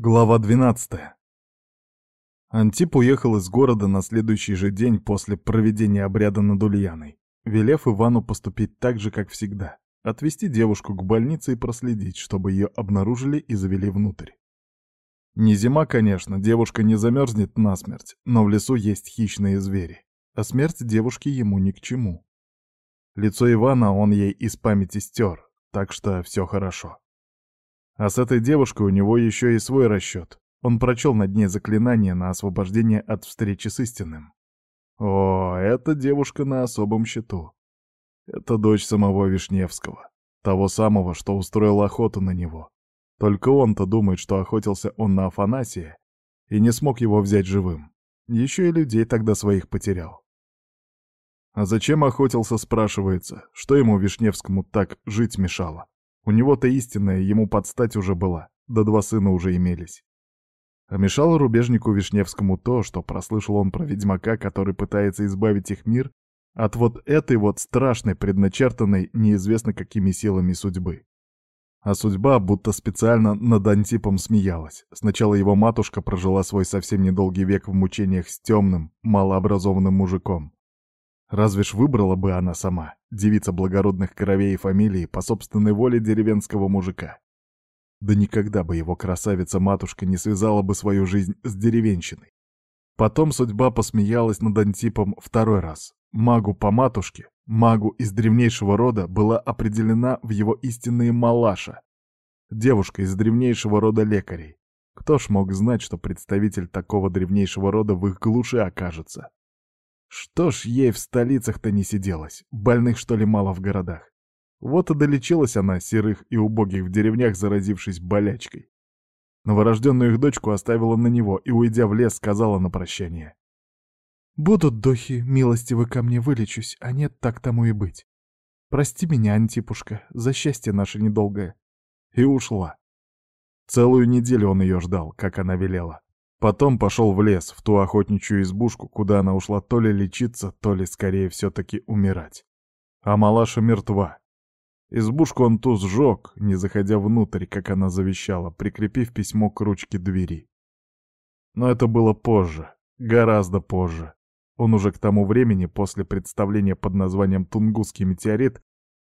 Глава 12. Антип уехал из города на следующий же день после проведения обряда над Ульяной, велев Ивану поступить так же, как всегда, отвезти девушку к больнице и проследить, чтобы ее обнаружили и завели внутрь. Не зима, конечно, девушка не замерзнет насмерть, но в лесу есть хищные звери, а смерть девушки ему ни к чему. Лицо Ивана он ей из памяти стер, так что все хорошо. А с этой девушкой у него еще и свой расчет. Он прочел над ней заклинание на освобождение от встречи с истинным. О, эта девушка на особом счету. Это дочь самого Вишневского, того самого, что устроил охоту на него. Только он-то думает, что охотился он на Афанасия и не смог его взять живым. Еще и людей тогда своих потерял. А зачем охотился, спрашивается, что ему Вишневскому так жить мешало? У него-то истинная ему подстать уже была, да два сына уже имелись. А мешало рубежнику Вишневскому то, что прослышал он про ведьмака, который пытается избавить их мир от вот этой вот страшной, предначертанной неизвестно какими силами судьбы. А судьба будто специально над Антипом смеялась. Сначала его матушка прожила свой совсем недолгий век в мучениях с темным, малообразованным мужиком. Разве ж выбрала бы она сама, девица благородных кровей и фамилий, по собственной воле деревенского мужика? Да никогда бы его красавица-матушка не связала бы свою жизнь с деревенщиной. Потом судьба посмеялась над Антипом второй раз. Магу по матушке, магу из древнейшего рода, была определена в его истинные Малаша. Девушка из древнейшего рода лекарей. Кто ж мог знать, что представитель такого древнейшего рода в их глуши окажется? Что ж ей в столицах-то не сиделось, больных что ли мало в городах. Вот и долечилась она серых и убогих в деревнях, заразившись болячкой. Новорожденную их дочку оставила на него и, уйдя в лес, сказала на прощание. «Будут дохи, милостивы ко мне вылечусь, а нет, так тому и быть. Прости меня, Антипушка, за счастье наше недолгое». И ушла. Целую неделю он ее ждал, как она велела. Потом пошел в лес, в ту охотничью избушку, куда она ушла то ли лечиться, то ли скорее все-таки умирать. А малаша мертва. Избушку он ту сжег, не заходя внутрь, как она завещала, прикрепив письмо к ручке двери. Но это было позже, гораздо позже. Он уже к тому времени, после представления под названием «Тунгусский метеорит»,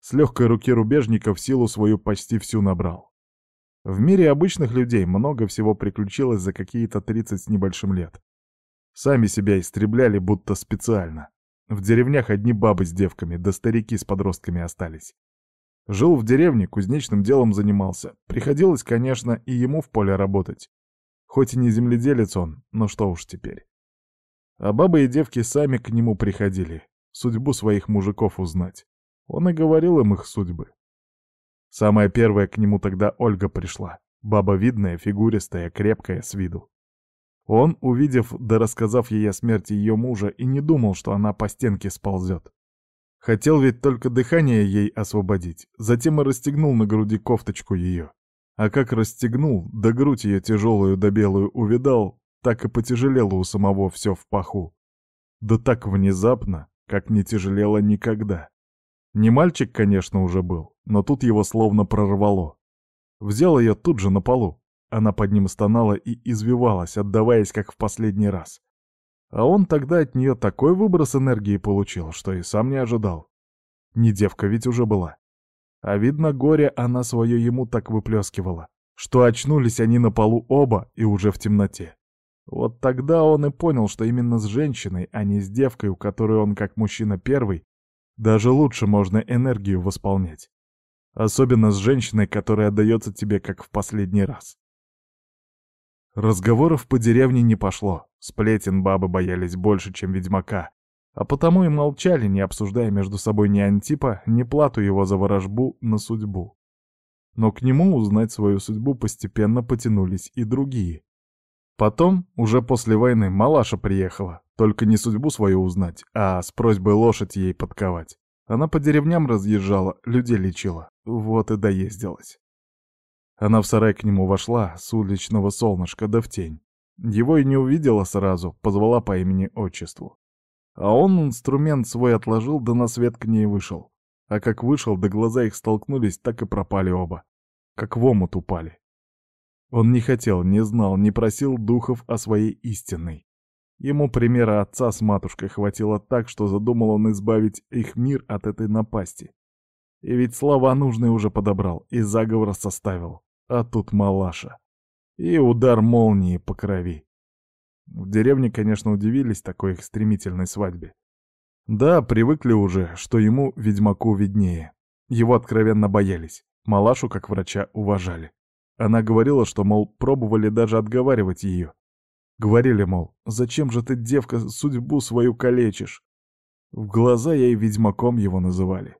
с легкой руки рубежников силу свою почти всю набрал. В мире обычных людей много всего приключилось за какие-то 30 с небольшим лет. Сами себя истребляли будто специально. В деревнях одни бабы с девками, да старики с подростками остались. Жил в деревне, кузнечным делом занимался. Приходилось, конечно, и ему в поле работать. Хоть и не земледелец он, но что уж теперь. А бабы и девки сами к нему приходили, судьбу своих мужиков узнать. Он и говорил им их судьбы. Самая первая к нему тогда Ольга пришла. Баба видная, фигуристая, крепкая с виду. Он, увидев да рассказав ей о смерти ее мужа, и не думал, что она по стенке сползет. Хотел ведь только дыхание ей освободить, затем и расстегнул на груди кофточку ее. А как расстегнул, да грудь ее тяжелую да белую увидал, так и потяжелело у самого все в паху. Да так внезапно, как не тяжелело никогда. Не мальчик, конечно, уже был, но тут его словно прорвало. Взял ее тут же на полу. Она под ним стонала и извивалась, отдаваясь, как в последний раз. А он тогда от нее такой выброс энергии получил, что и сам не ожидал. Не девка ведь уже была. А видно, горе она свое ему так выплескивала, что очнулись они на полу оба и уже в темноте. Вот тогда он и понял, что именно с женщиной, а не с девкой, у которой он как мужчина первый, даже лучше можно энергию восполнять. Особенно с женщиной, которая отдается тебе как в последний раз. Разговоров по деревне не пошло. Сплетен бабы боялись больше, чем ведьмака. А потому и молчали, не обсуждая между собой ни Антипа, ни плату его за ворожбу на судьбу. Но к нему узнать свою судьбу постепенно потянулись и другие. Потом, уже после войны, Малаша приехала, только не судьбу свою узнать, а с просьбой лошадь ей подковать. Она по деревням разъезжала, людей лечила. Вот и доездилась. Она в сарай к нему вошла, с уличного солнышка, да в тень. Его и не увидела сразу, позвала по имени-отчеству. А он инструмент свой отложил, да на свет к ней вышел. А как вышел, да глаза их столкнулись, так и пропали оба. Как в омут упали. Он не хотел, не знал, не просил духов о своей истинной. Ему примера отца с матушкой хватило так, что задумал он избавить их мир от этой напасти. И ведь слова нужные уже подобрал и заговор составил. А тут малаша. И удар молнии по крови. В деревне, конечно, удивились такой их стремительной свадьбе. Да, привыкли уже, что ему, ведьмаку, виднее. Его откровенно боялись. Малашу, как врача, уважали. Она говорила, что, мол, пробовали даже отговаривать ее. Говорили, мол, зачем же ты, девка, судьбу свою калечишь? В глаза ей ведьмаком его называли.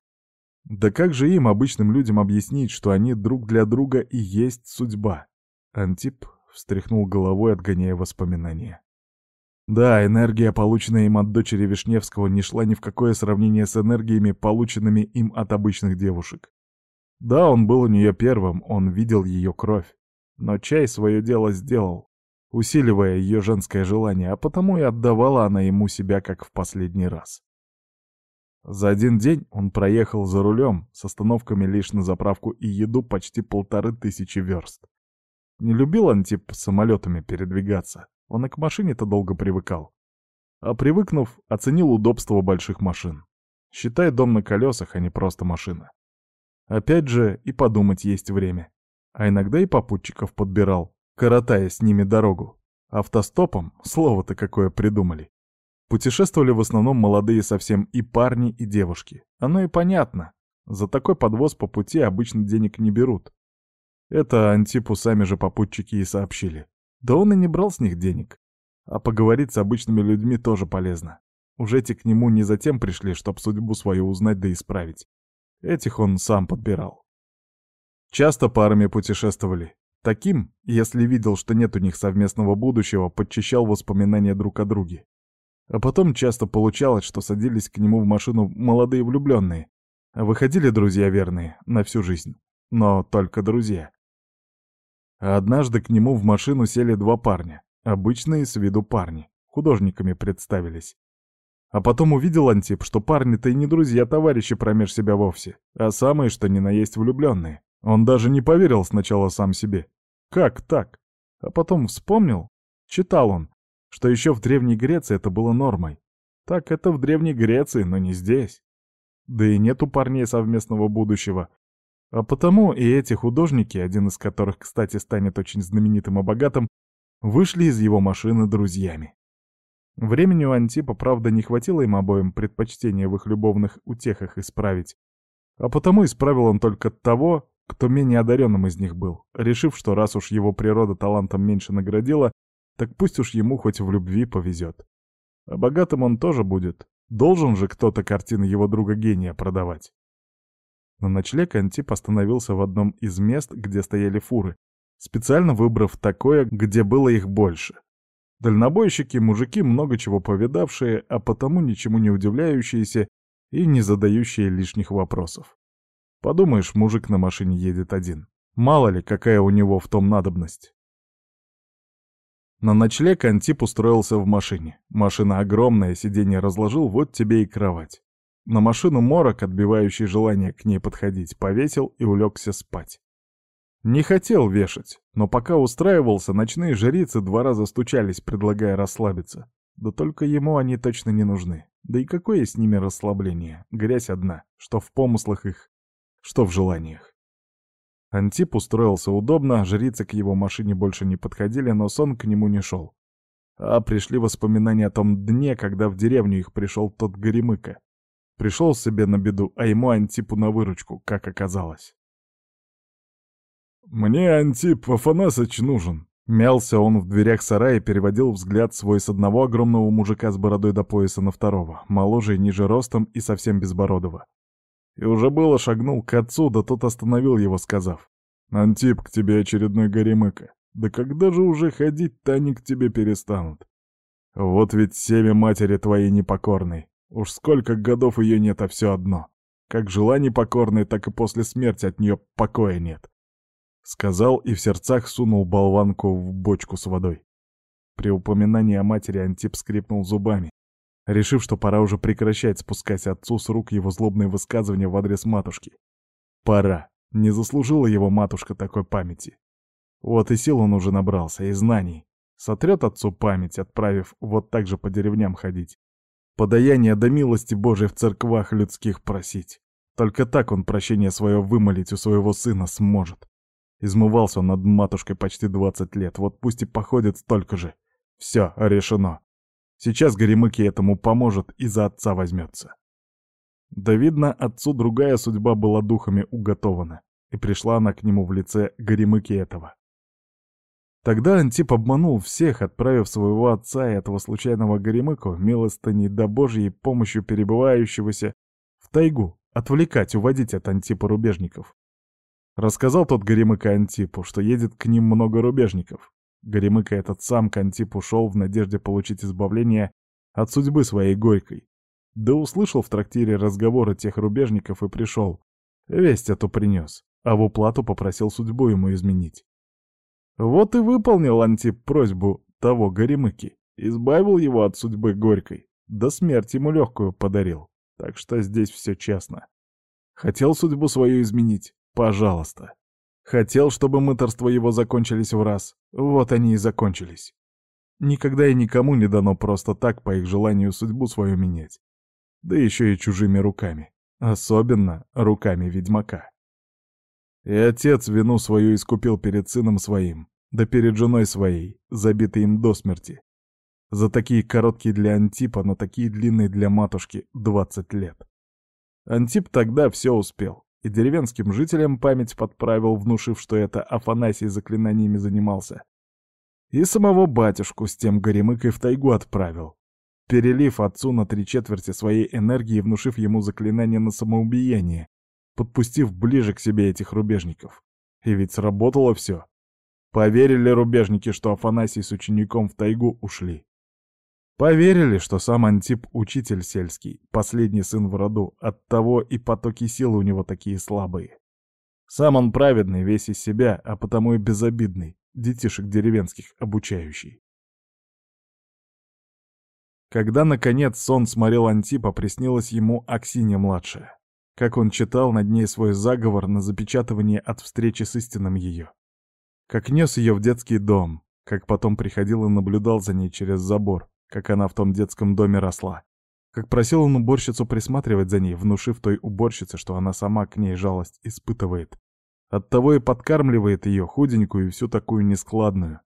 Да как же им, обычным людям, объяснить, что они друг для друга и есть судьба? Антип встряхнул головой, отгоняя воспоминания. Да, энергия, полученная им от дочери Вишневского, не шла ни в какое сравнение с энергиями, полученными им от обычных девушек. Да, он был у нее первым, он видел ее кровь. Но чай свое дело сделал, усиливая ее женское желание, а потому и отдавала она ему себя, как в последний раз. За один день он проехал за рулем, с остановками лишь на заправку и еду почти полторы тысячи верст. Не любил Антип самолетами передвигаться, он и к машине-то долго привыкал. А привыкнув, оценил удобство больших машин. Считай дом на колесах, а не просто машина. Опять же, и подумать есть время. А иногда и попутчиков подбирал, коротая с ними дорогу. Автостопом, слово-то какое придумали. Путешествовали в основном молодые совсем и парни, и девушки. Оно и понятно. За такой подвоз по пути обычно денег не берут. Это Антипу сами же попутчики и сообщили. Да он и не брал с них денег. А поговорить с обычными людьми тоже полезно. Уж эти к нему не затем пришли, чтоб судьбу свою узнать да исправить. Этих он сам подбирал. Часто парами путешествовали. Таким, если видел, что нет у них совместного будущего, подчищал воспоминания друг о друге. А потом часто получалось, что садились к нему в машину молодые влюбленные, а выходили друзья верные на всю жизнь. Но только друзья. А однажды к нему в машину сели два парня, обычные с виду парни, художниками представились. А потом увидел Антип, что парни-то и не друзья-товарищи промеж себя вовсе, а самые, что ни на есть влюбленные. Он даже не поверил сначала сам себе. Как так? А потом вспомнил, читал он, что еще в Древней Греции это было нормой. Так это в Древней Греции, но не здесь. Да и нет у парней совместного будущего, а потому и эти художники, один из которых, кстати, станет очень знаменитым и богатым, вышли из его машины друзьями. Времени у Антипа, правда, не хватило им обоим предпочтения в их любовных утехах исправить, а потому исправил он только того, кто менее одаренным из них был, решив, что раз уж его природа талантом меньше наградила, так пусть уж ему хоть в любви повезет. А богатым он тоже будет. Должен же кто-то картины его друга-гения продавать. На ночлег Антип остановился в одном из мест, где стояли фуры, специально выбрав такое, где было их больше. Дальнобойщики — мужики, много чего повидавшие, а потому ничему не удивляющиеся и не задающие лишних вопросов. Подумаешь, мужик на машине едет один. Мало ли, какая у него в том надобность. На ночлег Антип устроился в машине. Машина огромная, сиденье разложил, вот тебе и кровать. На машину морок, отбивающий желание к ней подходить, повесил и улегся спать. Не хотел вешать, но пока устраивался, ночные жрицы два раза стучались, предлагая расслабиться. Да только ему они точно не нужны. Да и какое с ними расслабление? Грязь одна, что в помыслах их, что в желаниях. Антип устроился удобно, жрицы к его машине больше не подходили, но сон к нему не шел. А пришли воспоминания о том дне, когда в деревню их пришел тот Горемыка. Пришел себе на беду, а ему Антипу на выручку, как оказалось. «Мне Антип Афанасыч нужен», Мялся он в дверях сарая и переводил взгляд свой с одного огромного мужика с бородой до пояса на второго, моложе и ниже ростом и совсем безбородого. И уже было шагнул к отцу, да тот остановил его, сказав. «Антип, к тебе очередной горемыка. Да когда же уже ходить-то они к тебе перестанут? Вот ведь семя матери твоей непокорной. Уж сколько годов ее нет, а все одно. Как жила непокорной, так и после смерти от нее покоя нет. Сказал и в сердцах сунул болванку в бочку с водой. При упоминании о матери Антип скрипнул зубами, решив, что пора уже прекращать спускать отцу с рук его злобные высказывания в адрес матушки. Пора. Не заслужила его матушка такой памяти. Вот и сил он уже набрался, и знаний. Сотрет отцу память, отправив вот так же по деревням ходить. Подаяние до милости Божией в церквах людских просить. Только так он прощение свое вымолить у своего сына сможет. Измывался он над матушкой почти двадцать лет, вот пусть и походит столько же. Все, решено. Сейчас Горемыки этому поможет и за отца возьмется. Да видно, отцу другая судьба была духами уготована, и пришла она к нему в лице Горемыки этого. Тогда Антип обманул всех, отправив своего отца и этого случайного Горемыку милостыней до Божьей помощью перебывающегося в тайгу, отвлекать, уводить от Антипа рубежников. Рассказал тот Горемыка Антипу, что едет к ним много рубежников. Горемыка этот сам к Антипу шел в надежде получить избавление от судьбы своей горькой. Да услышал в трактире разговоры тех рубежников и пришел. Весть эту принес, а в уплату попросил судьбу ему изменить. Вот и выполнил Антип просьбу того Горемыки, избавил его от судьбы горькой, да смерть ему легкую подарил. Так что здесь все честно. Хотел судьбу свою изменить? Пожалуйста. Хотел, чтобы мыторства его закончились в раз. Вот они и закончились. Никогда и никому не дано просто так по их желанию судьбу свою менять. Да еще и чужими руками. Особенно руками ведьмака. И отец вину свою искупил перед сыном своим, да перед женой своей, забитой им до смерти. За такие короткие для Антипа, но такие длинные для матушки двадцать лет. Антип тогда все успел и деревенским жителям память подправил, внушив, что это Афанасий заклинаниями занимался. И самого батюшку с тем горемыкой в тайгу отправил, перелив отцу на три четверти своей энергии, внушив ему заклинание на самоубиение, подпустив ближе к себе этих рубежников. И ведь сработало все. Поверили рубежники, что Афанасий с учеником в тайгу ушли. Поверили, что сам Антип — учитель сельский, последний сын в роду, оттого и потоки силы у него такие слабые. Сам он праведный, весь из себя, а потому и безобидный, детишек деревенских обучающий. Когда, наконец, сон сморил Антипа, приснилась ему Аксинья-младшая. Как он читал над ней свой заговор на запечатывание от встречи с истинным ее. Как нес ее в детский дом, как потом приходил и наблюдал за ней через забор, как она в том детском доме росла. Как просил он уборщицу присматривать за ней, внушив той уборщице, что она сама к ней жалость испытывает. Оттого и подкармливает ее, худенькую и всю такую нескладную.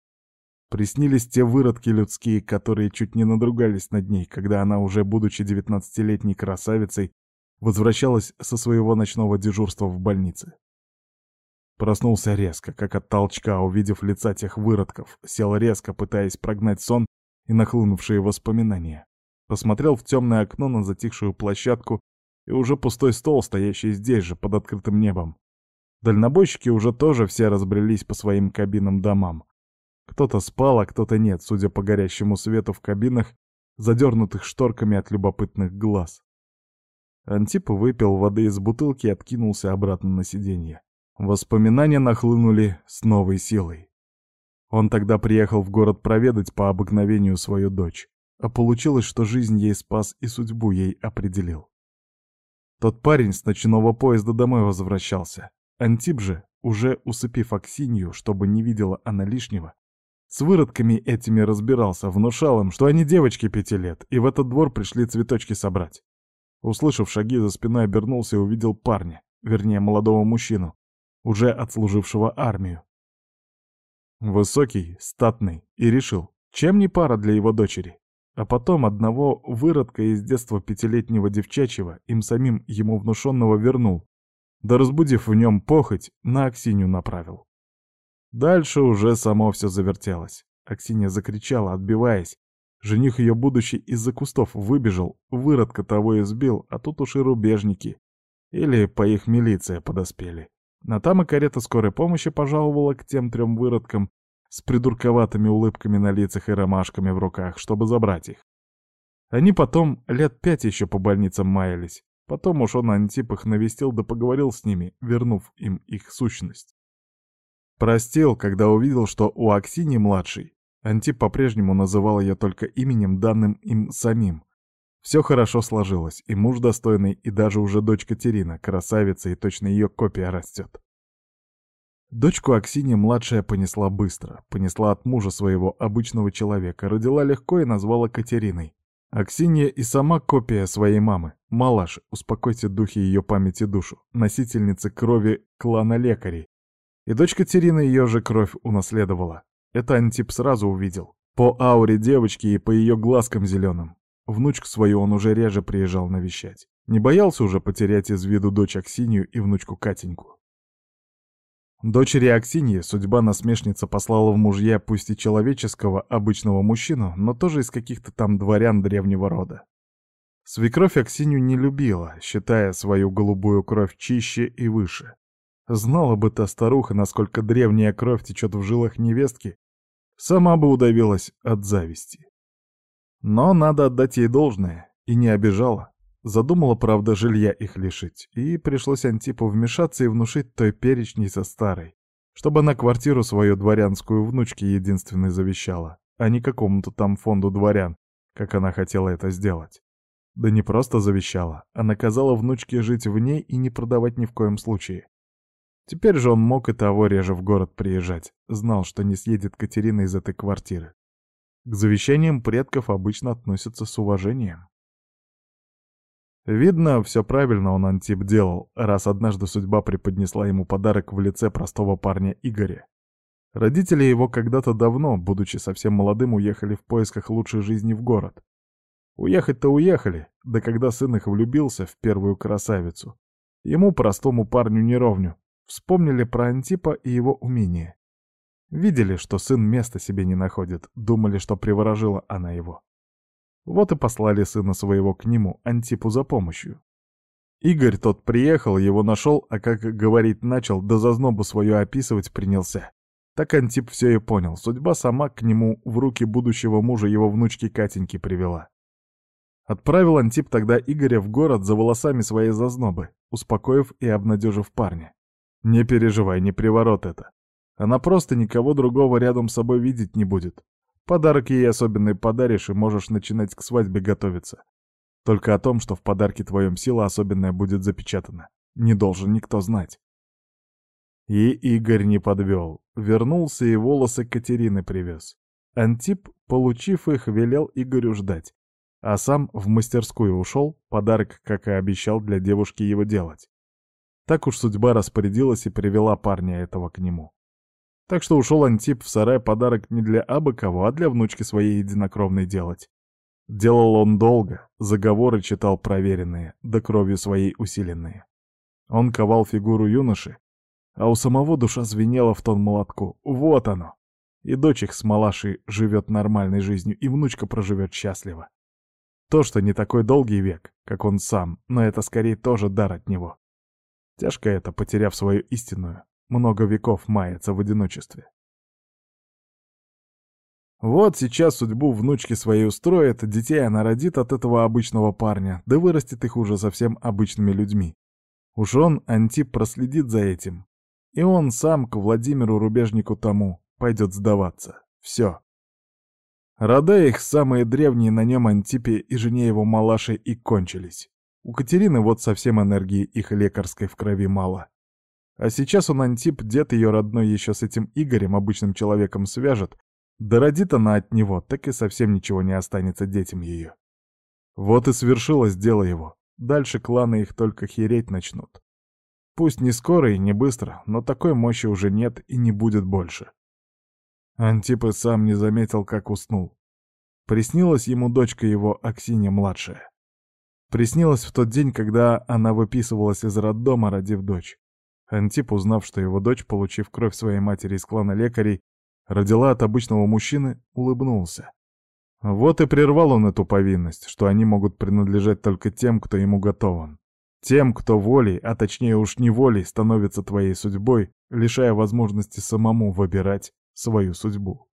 Приснились те выродки людские, которые чуть не надругались над ней, когда она, уже будучи девятнадцатилетней красавицей, возвращалась со своего ночного дежурства в больнице. Проснулся резко, как от толчка, увидев лица тех выродков, сел резко, пытаясь прогнать сон и нахлынувшие воспоминания. Посмотрел в темное окно на затихшую площадку и уже пустой стол, стоящий здесь же, под открытым небом. Дальнобойщики уже тоже все разбрелись по своим кабинам домам. Кто-то спал, а кто-то нет, судя по горящему свету в кабинах, задернутых шторками от любопытных глаз. Антип выпил воды из бутылки и откинулся обратно на сиденье. Воспоминания нахлынули с новой силой. Он тогда приехал в город проведать по обыкновению свою дочь, а получилось, что жизнь ей спас и судьбу ей определил. Тот парень с ночного поезда домой возвращался. Антип же, уже усыпив Аксинью, чтобы не видела она лишнего, с выродками этими разбирался, внушал им, что они девочки пяти лет, и в этот двор пришли цветочки собрать. Услышав шаги за спиной, обернулся и увидел парня, вернее, молодого мужчину, уже отслужившего армию. Высокий, статный, и решил, чем не пара для его дочери. А потом одного выродка из детства пятилетнего девчачьего, им самим ему внушенного, вернул, да разбудив в нем похоть, на Аксинью направил. Дальше уже само все завертелось. Аксинья закричала, отбиваясь. Жених ее будущий из-за кустов выбежал, выродка того избил, а тут уж и рубежники. Или по их милиция подоспели. На там и карета скорой помощи пожаловала к тем трем выродкам с придурковатыми улыбками на лицах и ромашками в руках, чтобы забрать их. Они потом лет пять еще по больницам маялись. Потом уж он Антип их навестил да поговорил с ними, вернув им их сущность. Простил, когда увидел, что у Аксини-младшей Антип по-прежнему называл ее только именем, данным им самим. Все хорошо сложилось, и муж достойный, и даже уже дочь Катерина, красавица и точно ее копия растет. Дочку Аксинья младшая понесла быстро, понесла от мужа своего обычного человека, родила легко и назвала Катериной. Аксинья и сама копия своей мамы, Малаш, успокойте духи ее памяти душу, носительница крови клана лекарей. И дочь Катерина ее же кровь унаследовала. Это Антип сразу увидел. По ауре девочки и по ее глазкам зеленым. Внучку свою он уже реже приезжал навещать. Не боялся уже потерять из виду дочь Аксинью и внучку Катеньку. Дочери Аксиньи судьба насмешница послала в мужья пусть и человеческого, обычного мужчину, но тоже из каких-то там дворян древнего рода. Свекровь Аксинью не любила, считая свою голубую кровь чище и выше. Знала бы та старуха, насколько древняя кровь течет в жилах невестки, сама бы удавилась от зависти. Но надо отдать ей должное, и не обижала. Задумала, правда, жилья их лишить, и пришлось Антипу вмешаться и внушить той перечнице старой, чтобы она квартиру свою дворянскую внучке единственной завещала, а не какому-то там фонду дворян, как она хотела это сделать. Да не просто завещала, а наказала внучке жить в ней и не продавать ни в коем случае. Теперь же он мог и того реже в город приезжать, знал, что не съедет Катерина из этой квартиры. К завещаниям предков обычно относятся с уважением. Видно, все правильно он Антип делал, раз однажды судьба преподнесла ему подарок в лице простого парня Игоря. Родители его когда-то давно, будучи совсем молодым, уехали в поисках лучшей жизни в город. Уехать-то уехали, да когда сын их влюбился в первую красавицу. Ему, простому парню неровню, вспомнили про Антипа и его умение. Видели, что сын места себе не находит, думали, что приворожила она его. Вот и послали сына своего к нему, Антипу, за помощью. Игорь тот приехал, его нашел, а как говорить начал, да зазнобу свою описывать принялся. Так Антип все и понял, судьба сама к нему в руки будущего мужа его внучки Катеньки привела. Отправил Антип тогда Игоря в город за волосами своей зазнобы, успокоив и обнадежив парня. «Не переживай, не приворот это. Она просто никого другого рядом с собой видеть не будет. Подарок ей особенный подаришь и можешь начинать к свадьбе готовиться. Только о том, что в подарке твоем сила особенная будет запечатана. Не должен никто знать. И Игорь не подвел. Вернулся и волосы Катерины привез. Антип, получив их, велел Игорю ждать. А сам в мастерскую ушел, подарок, как и обещал, для девушки его делать. Так уж судьба распорядилась и привела парня этого к нему. Так что ушел Антип в сарай подарок не для абы кого, а для внучки своей единокровной делать. Делал он долго, заговоры читал проверенные, да кровью своей усиленные. Он ковал фигуру юноши, а у самого душа звенела в тон молотку. Вот оно! И дочь их с малашей живет нормальной жизнью, и внучка проживет счастливо. То, что не такой долгий век, как он сам, но это скорее тоже дар от него. Тяжко это, потеряв свою истинную, много веков мается в одиночестве. Вот сейчас судьбу внучки своей устроит, детей она родит от этого обычного парня, да вырастет их уже совсем обычными людьми. Уж он, Антип, проследит за этим. И он сам к Владимиру Рубежнику тому пойдет сдаваться. Все. Рода их, самые древние на нем Антипе и жене его Малаши и кончились. У Катерины вот совсем энергии их лекарской в крови мало. А сейчас он Антип, дед ее родной, еще с этим Игорем, обычным человеком, свяжет. Да родит она от него, так и совсем ничего не останется детям ее. Вот и свершилось дело его. Дальше кланы их только хереть начнут. Пусть не скоро и не быстро, но такой мощи уже нет и не будет больше. Антип и сам не заметил, как уснул. Приснилась ему дочка его, Аксинья-младшая. Приснилась в тот день, когда она выписывалась из роддома, родив дочь. Антип, узнав, что его дочь, получив кровь своей матери из клана лекарей, родила от обычного мужчины, улыбнулся. Вот и прервал он эту повинность, что они могут принадлежать только тем, кто ему готован. Тем, кто волей, а точнее уж не волей, становится твоей судьбой, лишая возможности самому выбирать свою судьбу.